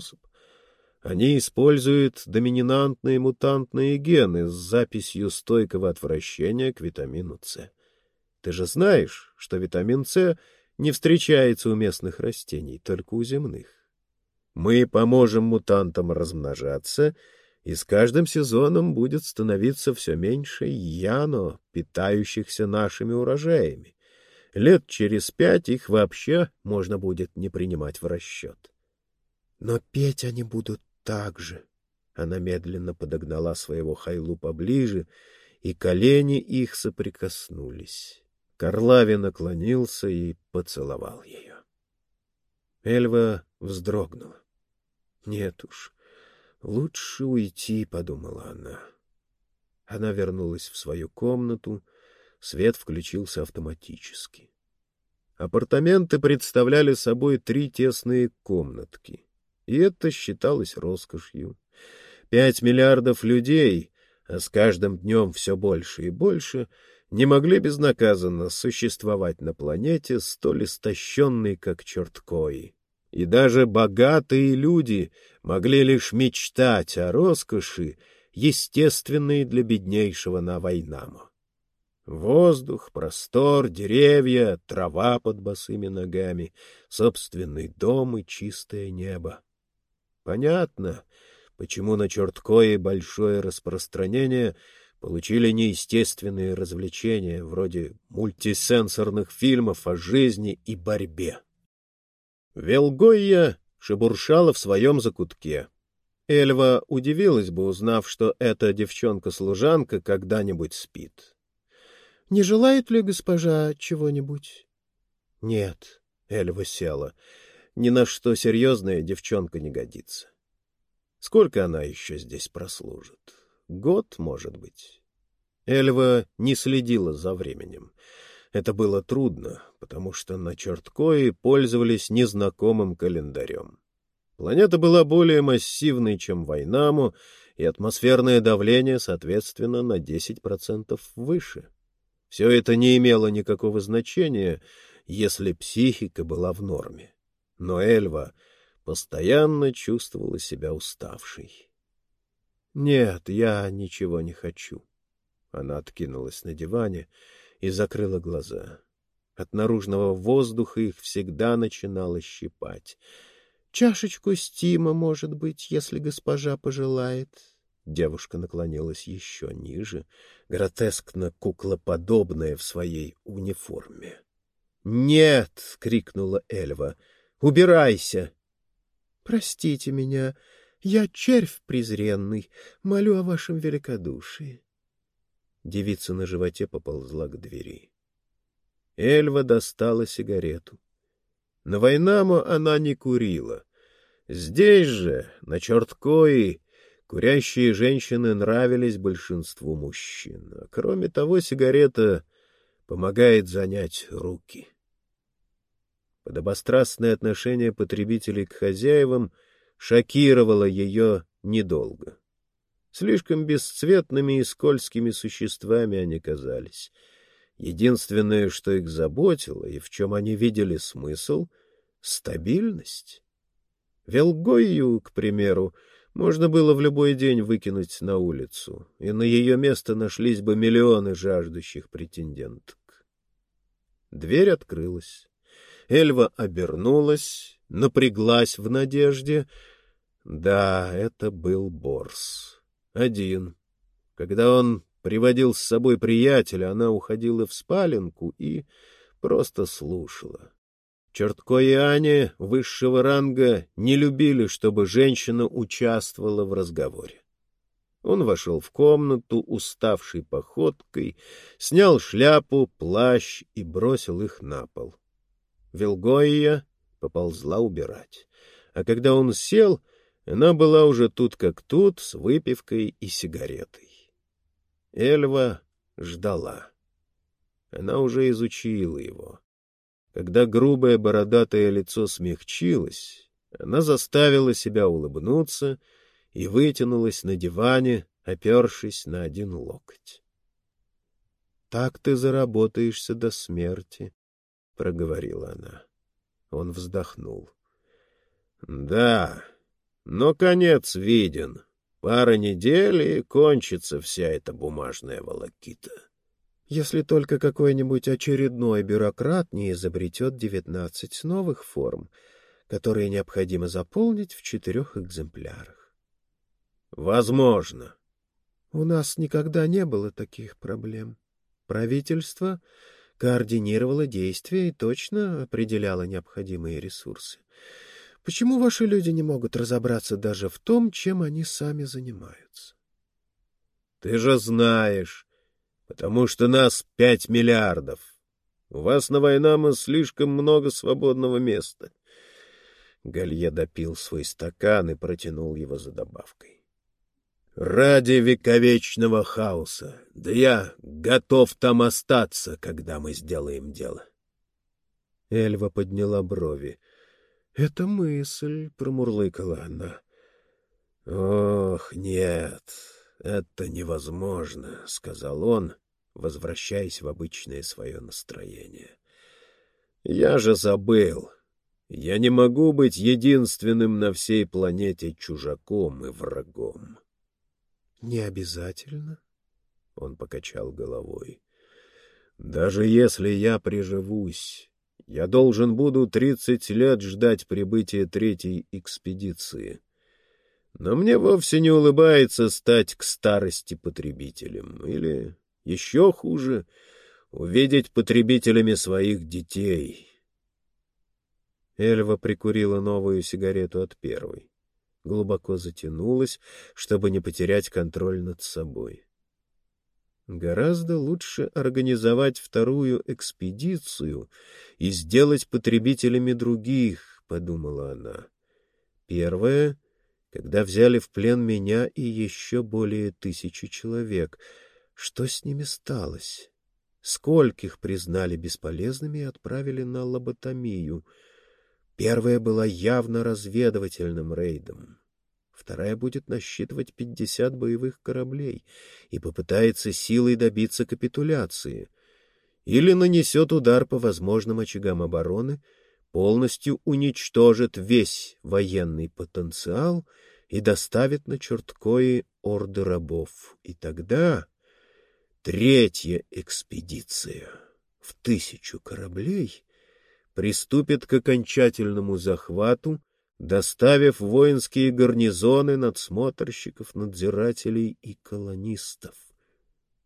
способ. Они используют доминантные мутантные гены с записью стойкого отвращения к витамину С. Ты же знаешь, что витамин С не встречается у местных растений, только у земных. Мы поможем мутантам размножаться, и с каждым сезоном будет становиться все меньше яно, питающихся нашими урожаями. Лет через пять их вообще можно будет не принимать в расчет. Но петь они будут так же. Она медленно подогнала своего хайлу поближе, и колени их соприкоснулись. Карлави наклонился и поцеловал ее. Эльва вздрогнула. Нет уж, лучше уйти, — подумала она. Она вернулась в свою комнату, свет включился автоматически. Апартаменты представляли собой три тесные комнатки, и это считалось роскошью. Пять миллиардов людей, а с каждым днем все больше и больше, не могли безнаказанно существовать на планете, столь истощенной, как черткои. И даже богатые люди могли лишь мечтать о роскоши, естественной для беднейшего на Вайнаму. Воздух, простор, деревья, трава под босыми ногами, собственный дом и чистое небо. Понятно, почему на Черткое большое распространение получили неестественные развлечения, вроде мультисенсорных фильмов о жизни и борьбе. Велгойя шебуршала в своем закутке. Эльва удивилась бы, узнав, что эта девчонка-служанка когда-нибудь спит. — Не желает ли госпожа чего-нибудь? — Нет, — Эльва села. Ни на что серьезная девчонка не годится. Сколько она еще здесь прослужит? Год, может быть. Эльва не следила за временем. Это было трудно, потому что на Черткое пользовались незнакомым календарем. Планета была более массивной, чем Вайнаму, и атмосферное давление, соответственно, на 10% выше. Все это не имело никакого значения, если психика была в норме. Но Эльва постоянно чувствовала себя уставшей. «Нет, я ничего не хочу». Она откинулась на диване и закрыла глаза. От наружного воздуха их всегда начинало щипать. «Чашечку стима, может быть, если госпожа пожелает». Девушка наклонилась еще ниже, гротескно куклоподобная в своей униформе. «Нет!» — крикнула Эльва. «Убирайся!» «Простите меня, я червь презренный, молю о вашем великодушии». Девица на животе поползла к двери. Эльва достала сигарету. На Вайнаму она не курила. Здесь же, на Черткои, курящие женщины нравились большинству мужчин. А кроме того, сигарета помогает занять руки. Подобострастное отношение потребителей к хозяевам шокировало ее недолго. Слишком бесцветными и скользкими существами они казались. Единственное, что их заботило и в чем они видели смысл — стабильность. Велгою, к примеру, можно было в любой день выкинуть на улицу, и на ее место нашлись бы миллионы жаждущих претенденток. Дверь открылась. Эльва обернулась, напряглась в надежде. Да, это был Борс. Один. Когда он приводил с собой приятеля, она уходила в спаленку и просто слушала. Чертко и Аня высшего ранга не любили, чтобы женщина участвовала в разговоре. Он вошел в комнату, уставшей походкой, снял шляпу, плащ и бросил их на пол. Велгоия поползла убирать. А когда он сел, она была уже тут как тут, с выпивкой и сигаретой. Эльва ждала. Она уже изучила его. Когда грубое бородатое лицо смягчилось, она заставила себя улыбнуться и вытянулась на диване, опершись на один локоть. — Так ты заработаешься до смерти, — проговорила она. Он вздохнул. — Да, Но конец виден. Пара недель, и кончится вся эта бумажная волокита. Если только какой-нибудь очередной бюрократ не изобретет девятнадцать новых форм, которые необходимо заполнить в четырех экземплярах. Возможно. У нас никогда не было таких проблем. Правительство координировало действия и точно определяло необходимые ресурсы. Почему ваши люди не могут разобраться даже в том, чем они сами занимаются? Ты же знаешь, потому что нас пять миллиардов. У вас на война слишком много свободного места. Галье допил свой стакан и протянул его за добавкой. Ради вековечного хаоса. Да я готов там остаться, когда мы сделаем дело. Эльва подняла брови. — Это мысль, — промурлыкала она. — Ох, нет, это невозможно, — сказал он, возвращаясь в обычное свое настроение. — Я же забыл. Я не могу быть единственным на всей планете чужаком и врагом. — Не обязательно, — он покачал головой. — Даже если я приживусь, я должен буду тридцать лет ждать прибытия третьей экспедиции. Но мне вовсе не улыбается стать к старости потребителем. Или, еще хуже, увидеть потребителями своих детей. Эльва прикурила новую сигарету от первой. Глубоко затянулась, чтобы не потерять контроль над собой. Гораздо лучше организовать вторую экспедицию и сделать потребителями других, — подумала она. Первое когда взяли в плен меня и еще более тысячи человек. Что с ними сталось? Скольких признали бесполезными и отправили на лоботомию? Первая была явно разведывательным рейдом. Вторая будет насчитывать пятьдесят боевых кораблей и попытается силой добиться капитуляции. Или нанесет удар по возможным очагам обороны — полностью уничтожит весь военный потенциал и доставит на Черткои орды рабов. И тогда третья экспедиция в тысячу кораблей приступит к окончательному захвату, доставив воинские гарнизоны надсмотрщиков, надзирателей и колонистов.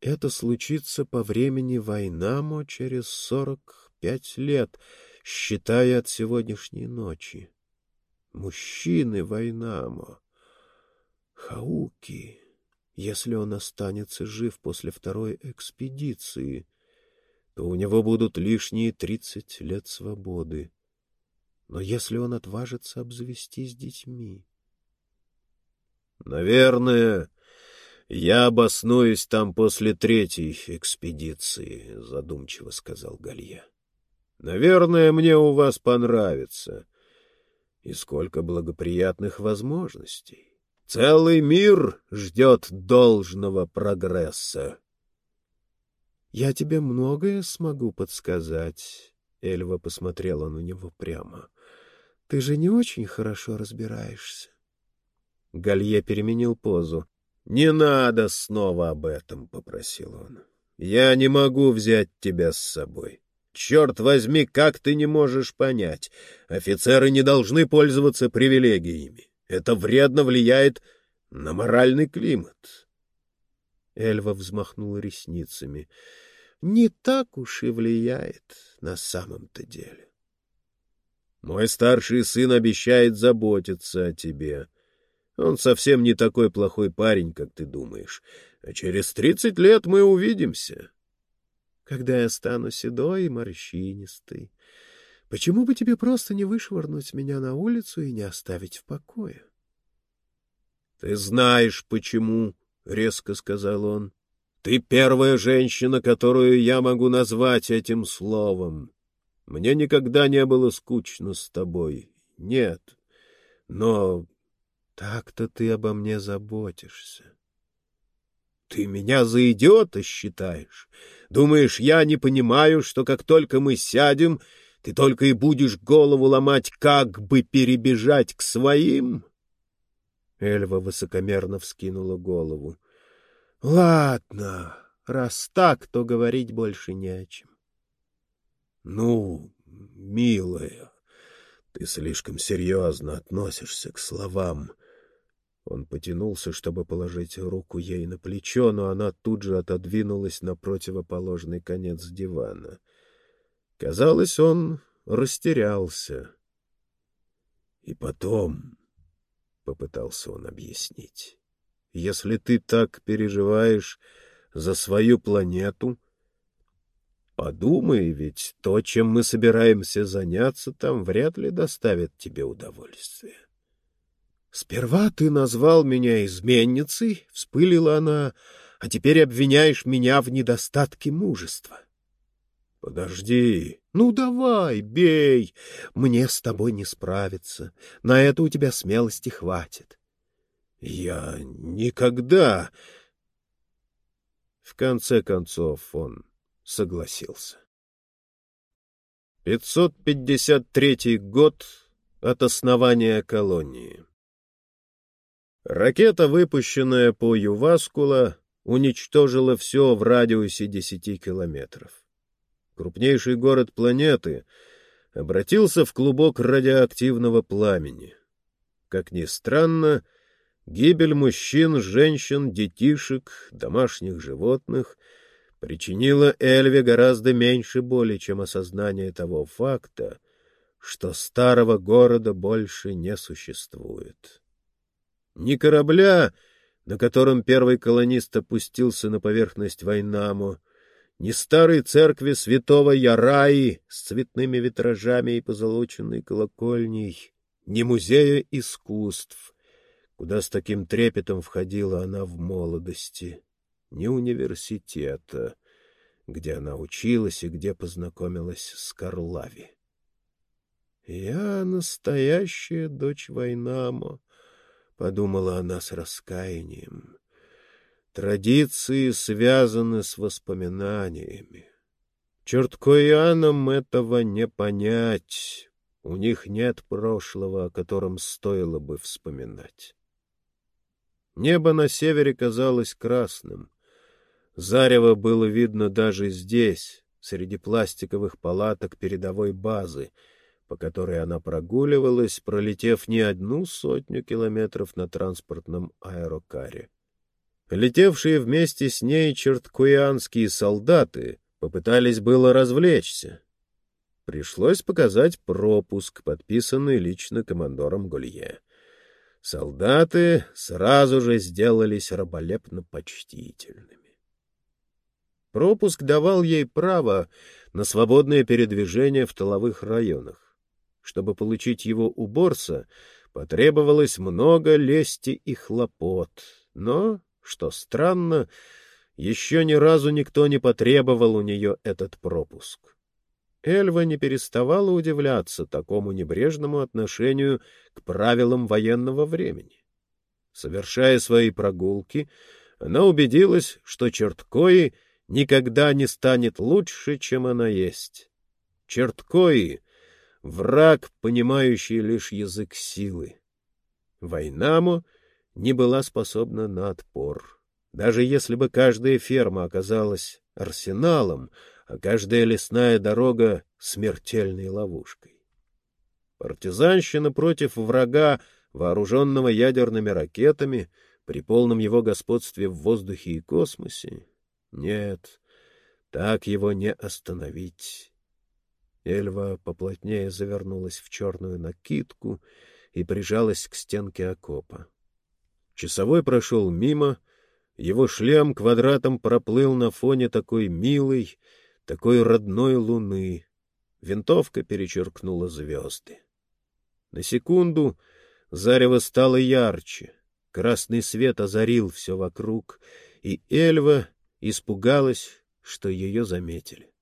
Это случится по времени Вайнамо через сорок пять лет — считая от сегодняшней ночи. Мужчины Вайнамо, Хауки, если он останется жив после второй экспедиции, то у него будут лишние тридцать лет свободы. Но если он отважится обзавестись детьми... — Наверное, я обоснуюсь там после третьей экспедиции, — задумчиво сказал Галья. Наверное, мне у вас понравится. И сколько благоприятных возможностей. Целый мир ждет должного прогресса. — Я тебе многое смогу подсказать, — Эльва посмотрела на него прямо. — Ты же не очень хорошо разбираешься. Галье переменил позу. — Не надо снова об этом, — попросил он. — Я не могу взять тебя с собой. Черт возьми, как ты не можешь понять? Офицеры не должны пользоваться привилегиями. Это вредно влияет на моральный климат. Эльва взмахнула ресницами. Не так уж и влияет на самом-то деле. Мой старший сын обещает заботиться о тебе. Он совсем не такой плохой парень, как ты думаешь. А через тридцать лет мы увидимся когда я стану седой и морщинистой. Почему бы тебе просто не вышвырнуть меня на улицу и не оставить в покое? — Ты знаешь, почему, — резко сказал он. — Ты первая женщина, которую я могу назвать этим словом. Мне никогда не было скучно с тобой. Нет. Но так-то ты обо мне заботишься. Ты меня за идиота считаешь? Думаешь, я не понимаю, что как только мы сядем, ты только и будешь голову ломать, как бы перебежать к своим? Эльва высокомерно вскинула голову. — Ладно, раз так, то говорить больше не о чем. — Ну, милая, ты слишком серьезно относишься к словам. Он потянулся, чтобы положить руку ей на плечо, но она тут же отодвинулась на противоположный конец дивана. Казалось, он растерялся. И потом, — попытался он объяснить, — если ты так переживаешь за свою планету, подумай, ведь то, чем мы собираемся заняться там, вряд ли доставит тебе удовольствие. Сперва ты назвал меня изменницей, — вспылила она, — а теперь обвиняешь меня в недостатке мужества. — Подожди. — Ну, давай, бей. Мне с тобой не справиться. На это у тебя смелости хватит. — Я никогда... В конце концов он согласился. 553 год от основания колонии. Ракета, выпущенная по Юваскула, уничтожила все в радиусе 10 километров крупнейший город планеты, обратился в клубок радиоактивного пламени. Как ни странно, гибель мужчин, женщин, детишек, домашних животных причинила Эльве гораздо меньше боли, чем осознание того факта, что старого города больше не существует. Ни корабля, на котором первый колонист опустился на поверхность Вайнаму, ни старой церкви святого Яраи с цветными витражами и позолоченной колокольней, ни музея искусств, куда с таким трепетом входила она в молодости, ни университета, где она училась и где познакомилась с Карлави. «Я настоящая дочь Вайнамо», — подумала она с раскаянием. Традиции связаны с воспоминаниями. Черткоянам этого не понять. У них нет прошлого, о котором стоило бы вспоминать. Небо на севере казалось красным. Зарево было видно даже здесь, среди пластиковых палаток передовой базы, по которой она прогуливалась, пролетев не одну сотню километров на транспортном аэрокаре. Летевшие вместе с ней черткуянские солдаты попытались было развлечься. Пришлось показать пропуск, подписанный лично командором Гулье. Солдаты сразу же сделались раболепно почтительными. Пропуск давал ей право на свободное передвижение в тыловых районах. Чтобы получить его у Борса, потребовалось много лести и хлопот, но что странно, еще ни разу никто не потребовал у нее этот пропуск. Эльва не переставала удивляться такому небрежному отношению к правилам военного времени. Совершая свои прогулки, она убедилась, что Черткои никогда не станет лучше, чем она есть. Черткои — враг, понимающий лишь язык силы. Войнаму — не была способна на отпор. Даже если бы каждая ферма оказалась арсеналом, а каждая лесная дорога — смертельной ловушкой. Партизанщина против врага, вооруженного ядерными ракетами, при полном его господстве в воздухе и космосе? Нет, так его не остановить. Эльва поплотнее завернулась в черную накидку и прижалась к стенке окопа. Часовой прошел мимо, его шлем квадратом проплыл на фоне такой милой, такой родной луны. Винтовка перечеркнула звезды. На секунду зарево стало ярче, красный свет озарил все вокруг, и Эльва испугалась, что ее заметили.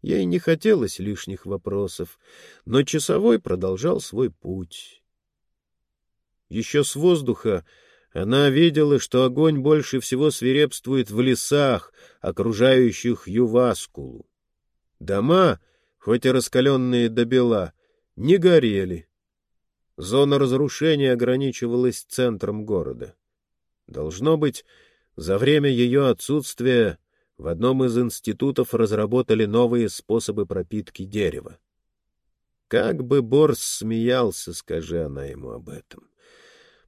Ей не хотелось лишних вопросов, но часовой продолжал свой путь. Еще с воздуха она видела, что огонь больше всего свирепствует в лесах, окружающих Юваскулу. Дома, хоть и раскаленные до бела, не горели. Зона разрушения ограничивалась центром города. Должно быть, за время ее отсутствия в одном из институтов разработали новые способы пропитки дерева. Как бы Борс смеялся, скажи она ему об этом.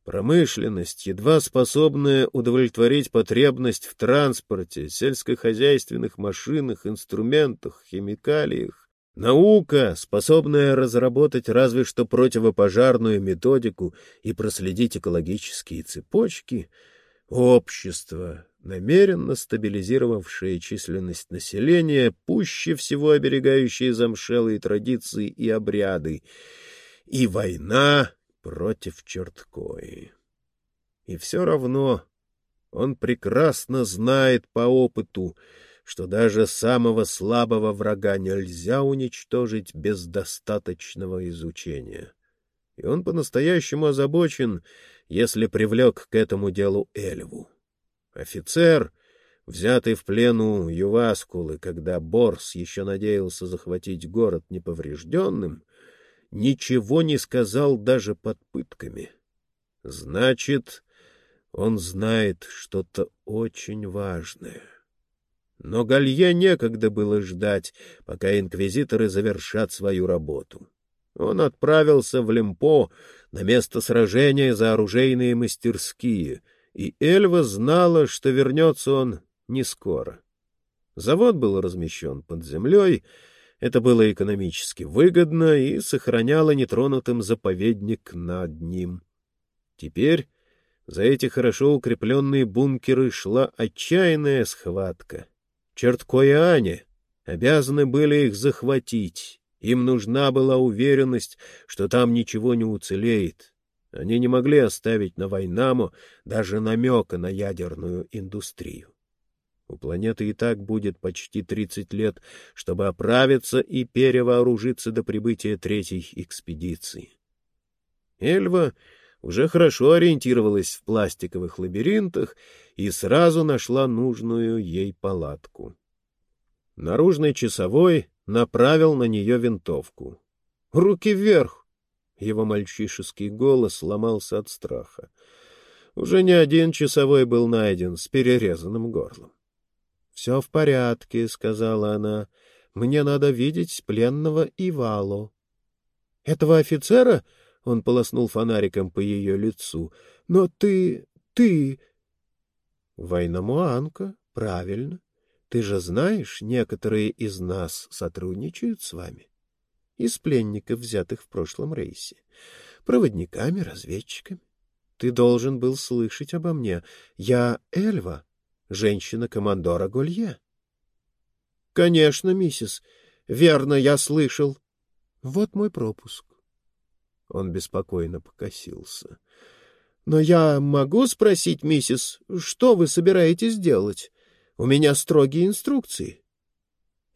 Промышленность, едва способная удовлетворить потребность в транспорте, сельскохозяйственных машинах, инструментах, химикалиях, наука, способная разработать разве что противопожарную методику и проследить экологические цепочки, общество, намеренно стабилизировавшее численность населения, пуще всего оберегающее замшелые традиции и обряды, и война, против Черткои. И все равно он прекрасно знает по опыту, что даже самого слабого врага нельзя уничтожить без достаточного изучения. И он по-настоящему озабочен, если привлек к этому делу Эльву. Офицер, взятый в плену Юваскулы, когда Борс еще надеялся захватить город неповрежденным, ничего не сказал даже под пытками. Значит, он знает что-то очень важное. Но Галье некогда было ждать, пока инквизиторы завершат свою работу. Он отправился в Лемпо на место сражения за оружейные мастерские, и Эльва знала, что вернется он не скоро. Завод был размещен под землей, это было экономически выгодно и сохраняло нетронутым заповедник над ним. Теперь за эти хорошо укрепленные бункеры шла отчаянная схватка. Черткояне обязаны были их захватить. Им нужна была уверенность, что там ничего не уцелеет. Они не могли оставить на Вайнаму даже намека на ядерную индустрию. У планеты и так будет почти 30 лет, чтобы оправиться и перевооружиться до прибытия третьей экспедиции. Эльва уже хорошо ориентировалась в пластиковых лабиринтах и сразу нашла нужную ей палатку. Наружный часовой направил на нее винтовку. «Руки вверх!» Его мальчишеский голос ломался от страха. Уже не один часовой был найден с перерезанным горлом. — Все в порядке, — сказала она. — Мне надо видеть пленного Ивалу. — Этого офицера? — он полоснул фонариком по ее лицу. — Но ты... ты... — Вайнамуанка, правильно. Ты же знаешь, некоторые из нас сотрудничают с вами. Из пленников, взятых в прошлом рейсе. Проводниками, разведчиками. Ты должен был слышать обо мне. Я Эльва женщина командора Голье. — Конечно, миссис. Верно, я слышал. Вот мой пропуск. Он беспокойно покосился. — Но я могу спросить, миссис, что вы собираетесь делать? У меня строгие инструкции.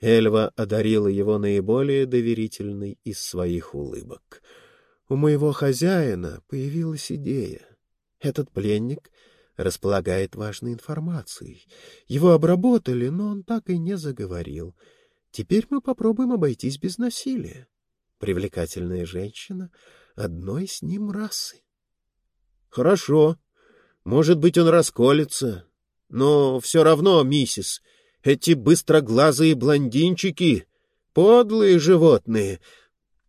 Эльва одарила его наиболее доверительной из своих улыбок. — У моего хозяина появилась идея. Этот пленник располагает важной информацией. Его обработали, но он так и не заговорил. Теперь мы попробуем обойтись без насилия. Привлекательная женщина одной с ним расы. — Хорошо. Может быть, он расколется. Но все равно, миссис, эти быстроглазые блондинчики — подлые животные.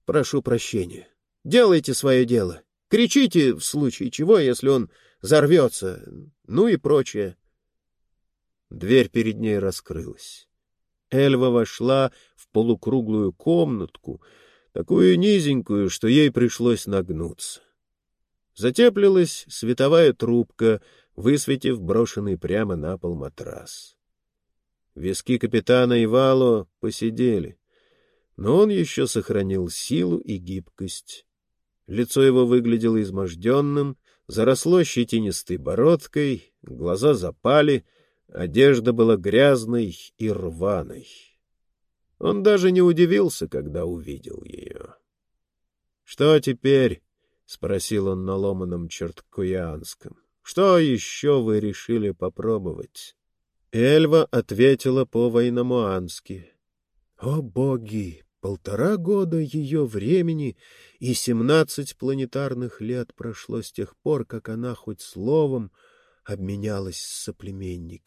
Прошу прощения. Делайте свое дело. Кричите в случае чего, если он взорвется, ну и прочее. Дверь перед ней раскрылась. Эльва вошла в полукруглую комнатку, такую низенькую, что ей пришлось нагнуться. Затеплилась световая трубка, высветив брошенный прямо на пол матрас. Виски капитана Ивало посидели, но он еще сохранил силу и гибкость. Лицо его выглядело изможденным, заросло щетинистой бородкой, глаза запали, одежда была грязной и рваной. Он даже не удивился, когда увидел ее. — Что теперь? — спросил он на ломаном черткуянском. — Что еще вы решили попробовать? Эльва ответила по-войнамуански. — О, боги! Полтора года ее времени и семнадцать планетарных лет прошло с тех пор, как она хоть словом обменялась с соплеменниками.